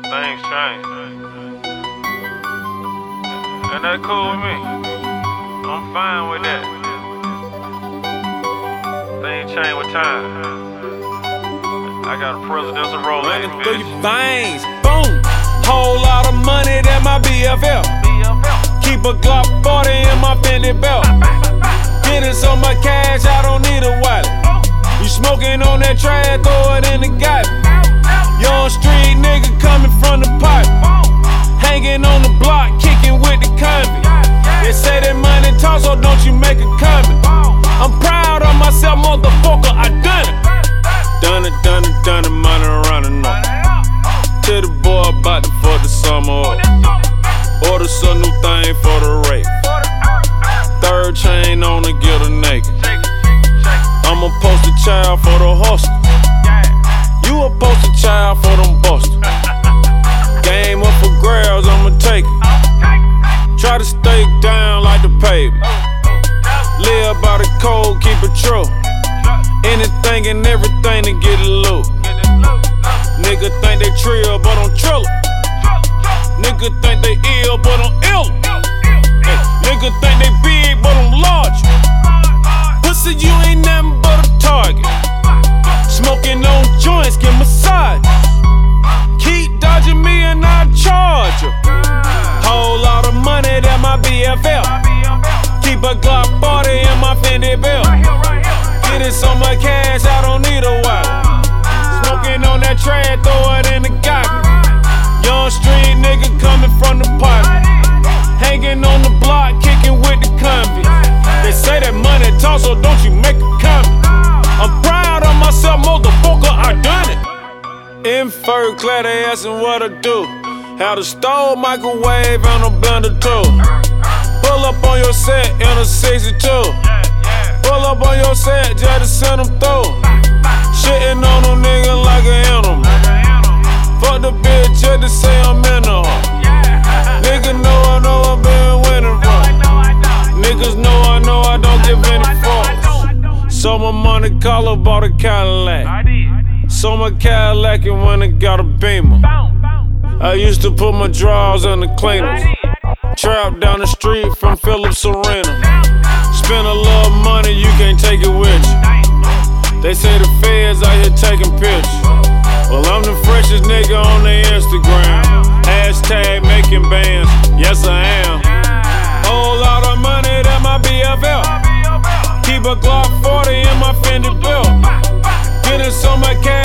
things change. And that's cool with me. I'm fine with that. Things change with time. I got a presidential role Running through your veins, boom. Whole lot of money that my BFL. Keep a Glock 40 in my Fendi belt. Getting so much cash, I don't need a wallet. You smoking on that trash, throw it in the garbage. Young street nigga coming from the pipe. Hanging on the block, kicking with the convict. They say that money talk, so don't you make a comment. I'm proud of myself, motherfucker, I done it. Done it, done it, done it, money running up. To the boy about to fuck the summer up. Order some new thing for the rate. Third chain on to get her naked. I'm a poster child for the hustle. You a poster child for them busters. Game up for grabs, I'ma take it. Try to stay down like the pavement. Live by the code, keep it true. Anything and everything to get it low. Nigga think they trill, but I'm trillin'. Nigga think they ill, but I'm ill. Hey, nigga think they big, joints, get massage. Keep dodging me and I charge you. Whole lot of money that my BFL. Keep a Glock 40 in my Fendi belt. Getting so much cash, I don't need a wallet. Smoking on that trash, throw it in the garbage. Young street nigga coming from the party. Hanging on the block, kicking with the convict. They say that money talks, so don't you make In fur clad, they asking what I do. Had a stove, microwave, and a blender too. Pull up on your set in a 62. Pull up on your set, just to send them through. Shitting on them niggas like an animal. Fuck the bitch just to say I'm in her. Nigga know I know I've been winning from. Niggas know I know I don't give any fucks. So my money collar bought a Cadillac. Saw my Cadillac and went and got a Beamer. I used to put my drawers in the cleaners. Trapped down the street from Philip Serena. Spend a little money, you can't take it with you. They say the feds out here taking pictures. Well, I'm the freshest nigga on the Instagram. Hashtag making bands, yes I am. Whole lot of money that my BFL. Keep a Glock 40 in my Fendi belt. Getting so much cash.